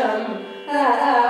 Belgium. Uh, uh,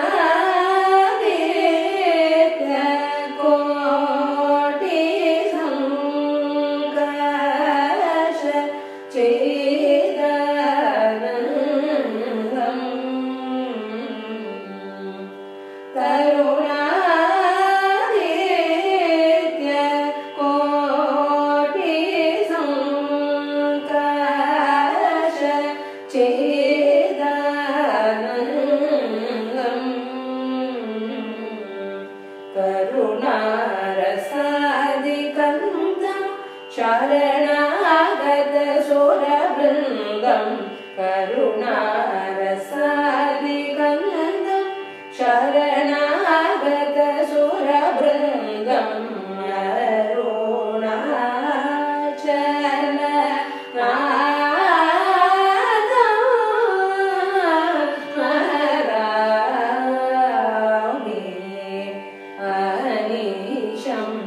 अनिशम्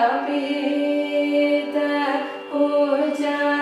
अपीत Puja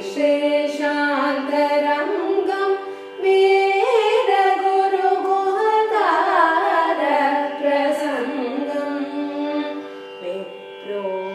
विप्रोत्तमविशेषान्तरङ्गं वीरगुरुगुहदारप्रसङ्गम् विप्रोतमविशेष